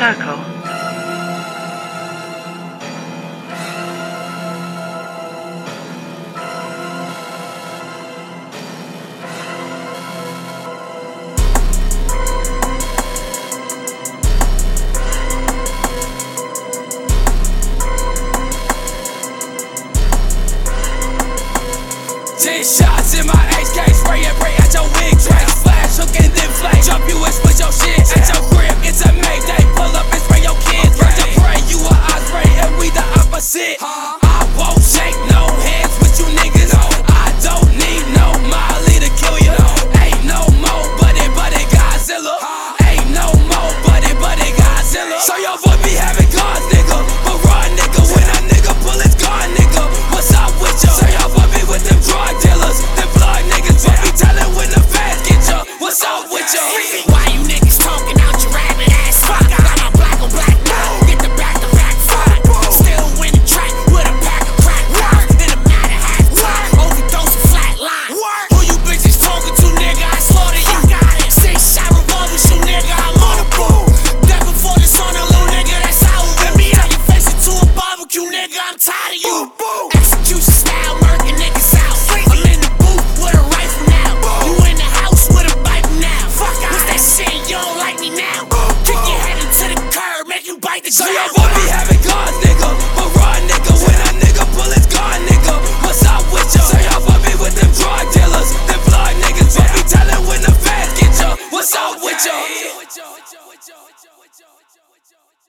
circle. Ten shots in my HK, spray and pray at your wig. it. Huh? the y'all your boy be having guns, nigga. Hurrah, nigga. When a nigga pull his gun, nigga. What's up with ya? So your boy be with them drug dealers, them blood niggas. But be telling when the feds get ya. What's up with ya?